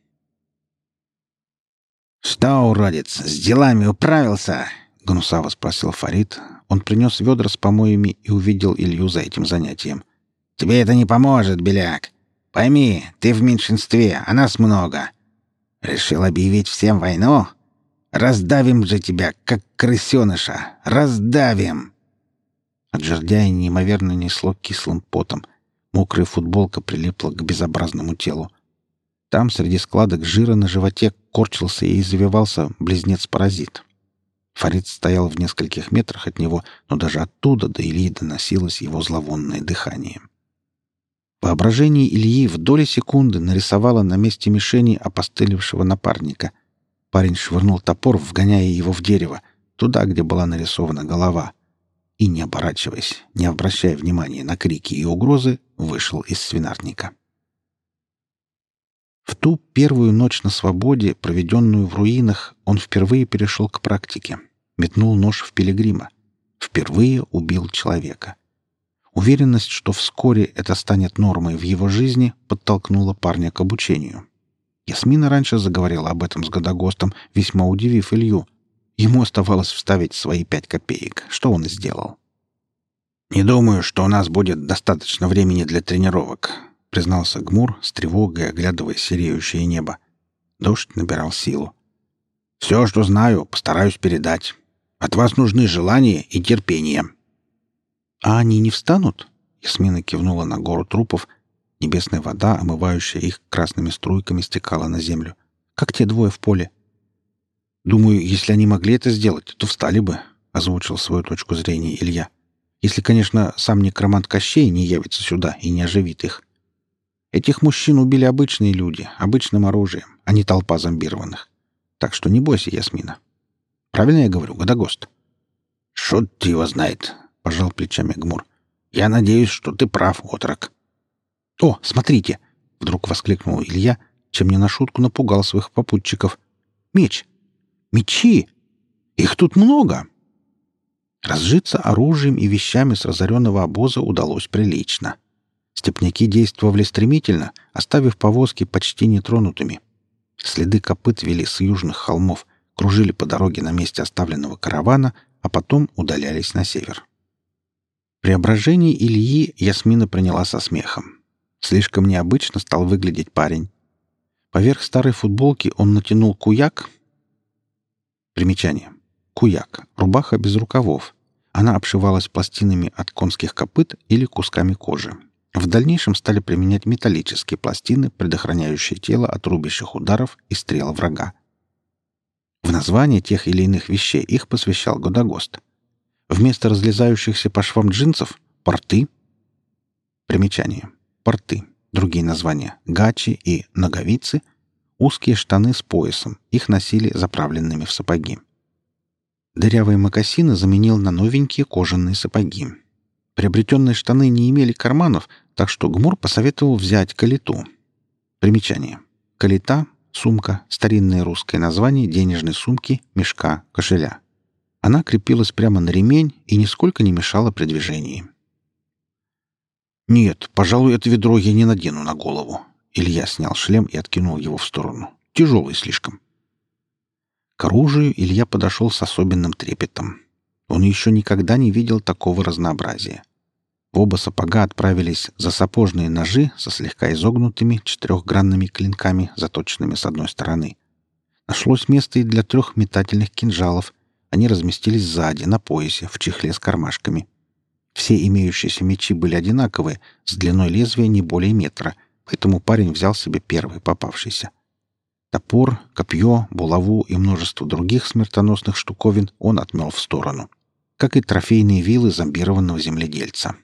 S1: «Что, уродец, с делами управился?» — гнусаво спросил Фарид. Он принес ведра с помоями и увидел Илью за этим занятием. «Тебе это не поможет, Беляк. Пойми, ты в меньшинстве, а нас много. Решил объявить всем войну? Раздавим же тебя, как крысеныша! Раздавим!»
S2: От жердяя неимоверно несло кислым потом. Мокрая футболка прилипла к безобразному телу. Там, среди складок жира на животе, корчился и завивался близнец-паразит. Фарид стоял в нескольких метрах от него, но даже оттуда до Ильи доносилось его зловонное дыхание. Воображение Ильи в доли секунды нарисовало на месте мишени опостылевшего напарника. Парень швырнул топор, вгоняя его в дерево, туда, где была нарисована голова. И, не оборачиваясь, не обращая внимания на крики и угрозы, вышел из свинарника. В ту первую ночь на свободе, проведенную в руинах, он впервые перешел к практике. Метнул нож в пилигрима. Впервые убил человека. Уверенность, что вскоре это станет нормой в его жизни, подтолкнула парня к обучению. Ясмина раньше заговорила об этом с Годогостом, весьма удивив Илью. Ему оставалось вставить свои пять копеек, что он и сделал.
S1: «Не думаю, что у нас будет достаточно времени для тренировок признался Гмур, с тревогой оглядывая сереющее небо. Дождь набирал силу.
S2: Все, что знаю, постараюсь передать. От вас нужны желание и терпение».
S1: «А они не встанут?» Ясмина кивнула на гору трупов. Небесная вода, омывающая их красными струйками, стекала на землю. «Как те двое в поле?» «Думаю, если они могли это сделать, то встали бы», — озвучил свою точку зрения Илья. «Если, конечно, сам некромант Кощей не явится сюда и не оживит их. Этих мужчин убили обычные люди, обычным оружием, а не толпа зомбированных. Так что не бойся, Ясмина. Правильно я говорю, Годогост?»
S2: «Шут его знает», — пожал плечами Гмур. «Я надеюсь, что ты прав, отрок».
S1: «О, смотрите!» — вдруг воскликнул Илья, чем не на шутку напугал своих попутчиков. «Меч! Мечи! Их тут много!» Разжиться оружием и вещами с разоренного обоза удалось прилично. Степняки действовали стремительно, оставив повозки почти нетронутыми. Следы копыт вели с южных холмов, кружили по дороге на месте оставленного каравана, а потом удалялись на север. Преображение Ильи Ясмина приняла со смехом. Слишком необычно стал выглядеть парень. Поверх старой футболки он натянул куяк, Примечание. Куяк. Рубаха без рукавов. Она обшивалась пластинами от конских копыт или кусками кожи. В дальнейшем стали применять металлические пластины, предохраняющие тело от рубящих ударов и стрел врага. В название тех или иных вещей их посвящал Годогост. Вместо разлезающихся по швам джинсов — порты. Примечание. Порты. Другие названия — гачи и ноговицы — узкие штаны с поясом, их носили заправленными в сапоги. Дырявые мокасины заменил на новенькие кожаные сапоги. Приобретенные штаны не имели карманов, так что Гмур посоветовал взять калиту. Примечание. Калита — сумка, старинное русское название денежной сумки, мешка, кошеля. Она крепилась прямо на ремень и нисколько не мешала при движении. «Нет, пожалуй, это ведро я не надену на голову», Илья снял шлем и откинул его в сторону. Тяжелый слишком. К оружию Илья подошел с особенным трепетом. Он еще никогда не видел такого разнообразия. В оба сапога отправились за сапожные ножи со слегка изогнутыми четырехгранными клинками, заточенными с одной стороны. Нашлось место и для трех метательных кинжалов. Они разместились сзади, на поясе, в чехле с кармашками. Все имеющиеся мечи были одинаковые, с длиной лезвия не более метра, поэтому парень взял себе первый попавшийся. Топор, копье, булаву и множество других смертоносных штуковин он отмел в сторону, как и трофейные вилы зомбированного земледельца.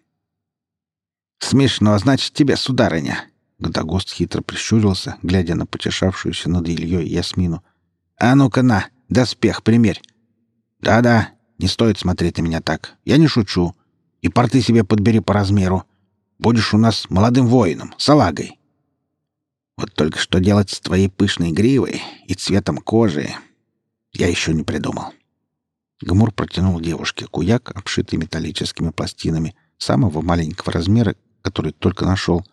S2: «Смешно, значит, тебе, сударыня!» Годогост хитро прищурился, глядя на потешавшуюся над Ильей Ясмину. «А ну-ка на, доспех примерь!» «Да-да, не стоит смотреть на меня так. Я не шучу. И порты себе подбери по размеру. Будешь у нас молодым воином, салагой. Вот только что делать с твоей пышной гривой и цветом кожи я еще не придумал.
S1: Гмур протянул девушке куяк, обшитый металлическими пластинами, самого маленького размера, который только нашел.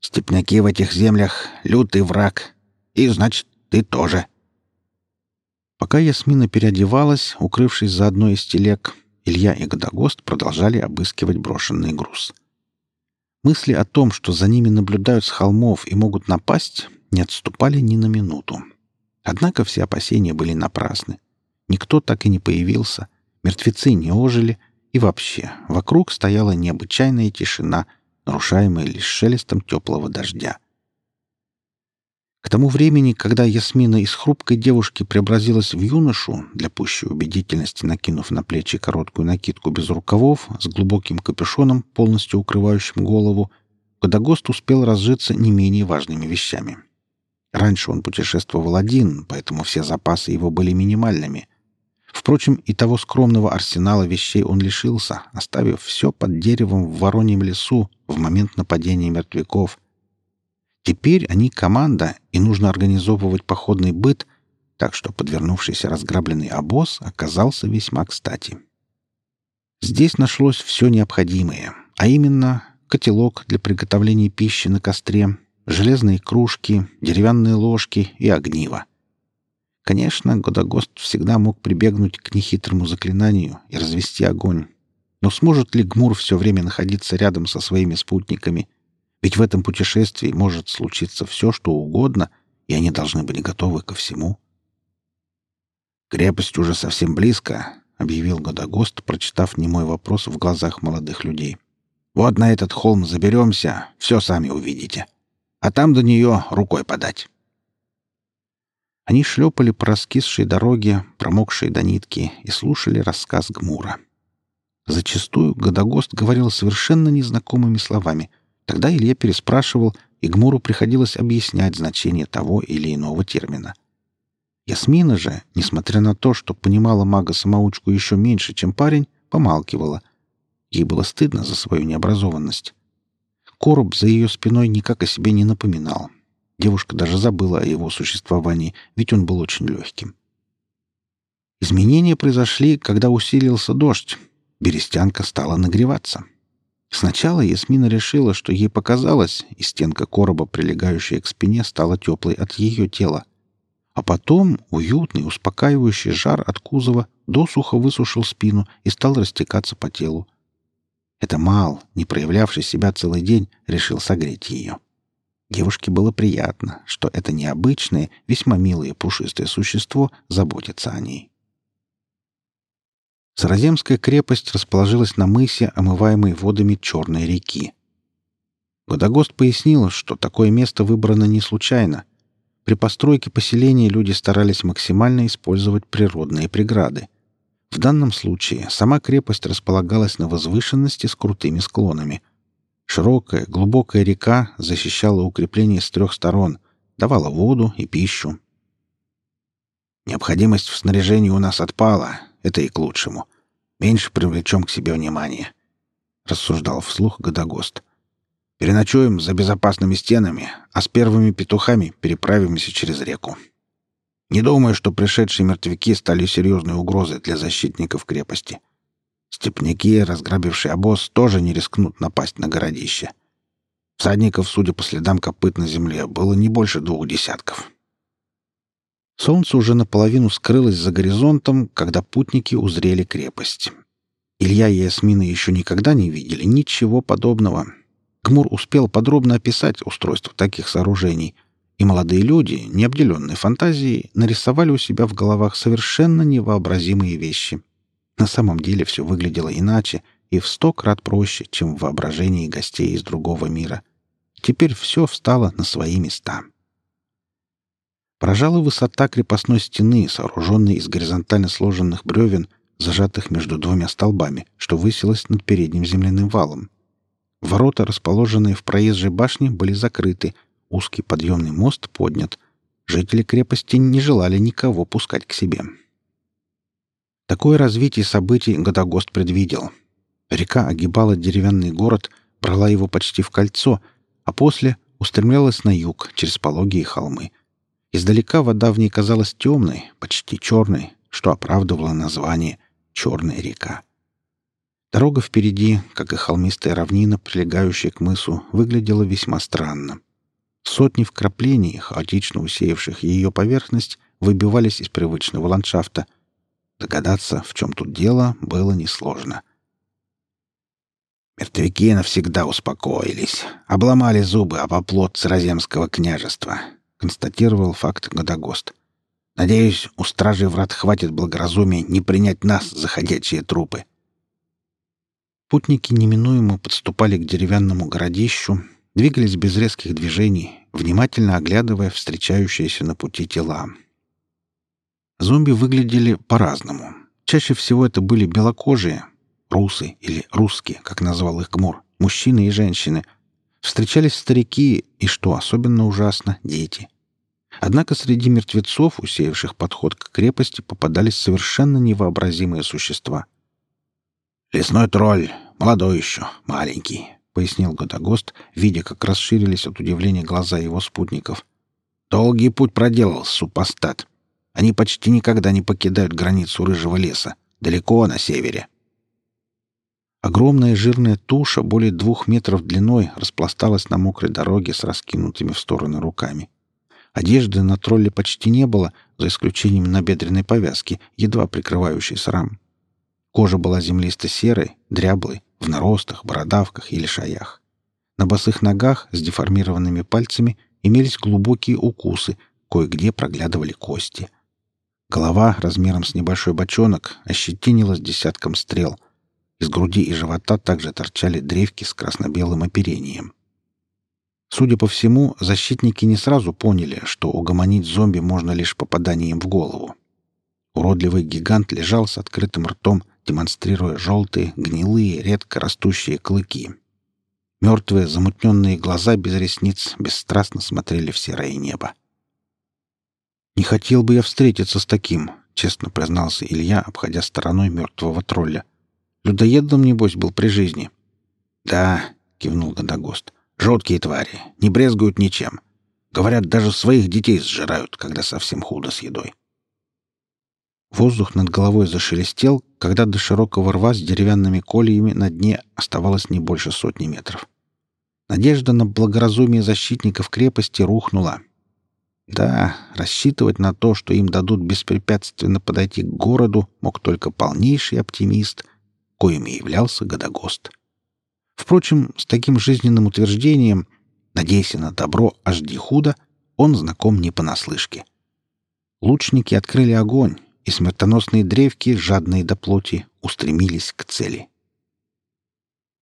S2: «Степняки в этих землях — лютый враг. И, значит, ты тоже».
S1: Пока Ясмина переодевалась, укрывшись за одной из телег, Илья и Годогост продолжали обыскивать брошенный груз — Мысли о том, что за ними наблюдают с холмов и могут напасть, не отступали ни на минуту. Однако все опасения были напрасны. Никто так и не появился, мертвецы не ожили, и вообще вокруг стояла необычайная тишина, нарушаемая лишь шелестом теплого дождя. К тому времени, когда Ясмина из хрупкой девушки преобразилась в юношу, для пущей убедительности накинув на плечи короткую накидку без рукавов, с глубоким капюшоном, полностью укрывающим голову, Годогост успел разжиться не менее важными вещами. Раньше он путешествовал один, поэтому все запасы его были минимальными. Впрочем, и того скромного арсенала вещей он лишился, оставив все под деревом в Вороньем лесу в момент нападения мертвяков — Теперь они команда, и нужно организовывать походный быт, так что подвернувшийся разграбленный обоз оказался весьма кстати. Здесь нашлось все необходимое, а именно котелок для приготовления пищи на костре, железные кружки, деревянные ложки и огниво. Конечно, Годогост всегда мог прибегнуть к нехитрому заклинанию и развести огонь. Но сможет ли Гмур все время находиться рядом со своими спутниками ведь в этом путешествии может случиться все, что угодно, и они должны быть готовы ко всему.
S2: «Крепость уже совсем близко», — объявил Годогост, прочитав немой вопрос в глазах молодых людей. «Вот на этот холм заберемся, все сами увидите. А там до нее рукой подать». Они шлепали по раскисшей дороге, промокшей до нитки, и слушали рассказ Гмура. Зачастую Годогост говорил совершенно незнакомыми словами. Тогда Илья переспрашивал, и Гмуру приходилось объяснять значение того или иного термина — Ясмина же, несмотря на то, что понимала мага-самоучку еще меньше, чем парень, помалкивала. Ей было стыдно за свою необразованность. Короб за ее спиной никак о себе не напоминал. Девушка даже забыла о его существовании, ведь он был очень легким. Изменения произошли, когда усилился дождь. Берестянка стала нагреваться. Сначала Ясмина решила, что ей показалось, и стенка короба, прилегающая к спине, стала теплой от ее тела — а потом уютный, успокаивающий жар от кузова досуха высушил спину и стал растекаться по телу. Это Мал, не проявлявший себя целый день, решил согреть ее. Девушке было приятно, что это необычное, весьма милое пушистое существо заботится о ней. Сараземская крепость расположилась на мысе, омываемой водами Черной реки. Водогост пояснил, что такое место выбрано не случайно — при постройке поселения люди старались максимально использовать природные преграды. В данном случае сама крепость располагалась на возвышенности с крутыми склонами. Широкая, глубокая река защищала укрепление с трех сторон, давала воду и пищу. Необходимость в снаряжении у нас отпала, это и к лучшему. Меньше привлечем к себе внимание, — рассуждал вслух Годогост. Переночуем за безопасными стенами, а с первыми петухами переправимся через реку. Не думаю, что пришедшие мертвяки стали серьезной угрозой для защитников крепости. Степняки, разграбившие обоз, тоже не рискнут напасть на городище. Всадников, судя по следам копыт на земле, было не больше двух десятков. Солнце уже наполовину скрылось за горизонтом, когда путники узрели крепость. Илья и Ясмина еще никогда не видели ничего подобного, Гмур успел подробно описать устройство таких сооружений, и молодые люди, не обделенные фантазией, нарисовали у себя в головах совершенно невообразимые вещи. На самом деле все выглядело иначе и в сто крат проще, чем в воображении гостей из другого мира. Теперь все встало на свои места. Поражала высота крепостной стены, сооруженной из горизонтально сложенных бревен, зажатых между двумя столбами, что высилось над передним земляным валом. Ворота, расположенные в проезжей башне, были закрыты, узкий подъемный мост поднят. Жители крепости не желали никого пускать к себе. Такое развитие событий Годогост предвидел. Река огибала деревянный город, брала его почти в кольцо, а после устремлялась на юг, через пологие холмы. Издалека вода в ней казалась темной, почти черной, что оправдывало название «Черная река». Дорога впереди, как и холмистая равнина, прилегающая к мысу, выглядела весьма странно. Сотни вкраплений, хаотично усеявших ее поверхность, выбивались из привычного ландшафта. Догадаться, в чем тут дело, было несложно. «Мертвяки навсегда успокоились, обломали зубы об оплот Сраземского княжества», — констатировал факт Годогост. «Надеюсь, у стражей врат хватит благоразумия не принять нас за ходячие трупы». Путники неминуемо подступали к деревянному городищу, двигались без резких движений, внимательно оглядывая встречающиеся на пути тела. Зомби выглядели по-разному. Чаще всего это были белокожие, русы или русские, как назвал их Гмур, мужчины и женщины. Встречались старики и, что особенно ужасно, дети. Однако среди мертвецов, усеявших подход к крепости, попадались совершенно невообразимые существа — «Лесной тролль. Молодой еще. Маленький», — пояснил Годогост, видя, как расширились от удивления глаза его спутников. «Долгий путь проделал супостат. Они почти никогда не покидают границу рыжего леса. Далеко на севере». Огромная жирная туша, более двух метров длиной, распласталась на мокрой дороге с раскинутыми в стороны руками. Одежды на тролле почти не было, за исключением набедренной повязки, едва прикрывающей срам. Кожа была землисто-серой, дряблой, в наростах, бородавках или шаях. На босых ногах с деформированными пальцами имелись глубокие укусы, кое-где проглядывали кости.
S1: Голова размером с небольшой бочонок ощетинилась десятком стрел. Из груди и живота также торчали древки с красно-белым оперением. Судя по всему, защитники не сразу поняли, что угомонить зомби можно лишь попаданием в голову. Уродливый гигант лежал с открытым ртом, демонстрируя желтые, гнилые, редко растущие клыки. Мертвые, замутненные глаза без ресниц бесстрастно смотрели в серое небо. «Не хотел бы я встретиться с таким», — честно признался Илья, обходя стороной мертвого тролля. «Людоедом, небось, был при жизни».
S2: «Да», — кивнул Годогост, — «жуткие твари, не брезгуют ничем. Говорят, даже своих детей сжирают, когда совсем худо с едой».
S1: Воздух над головой зашелестел, когда до широкого рва с деревянными кольями на дне оставалось не больше сотни метров. Надежда на благоразумие защитников крепости рухнула. Да, рассчитывать на то, что им дадут беспрепятственно подойти к городу, мог только полнейший оптимист, коим и являлся Годогост. Впрочем, с таким жизненным утверждением «надейся на добро, аж худо» он знаком не понаслышке. Лучники открыли огонь, и смертоносные древки, жадные до плоти, устремились к цели.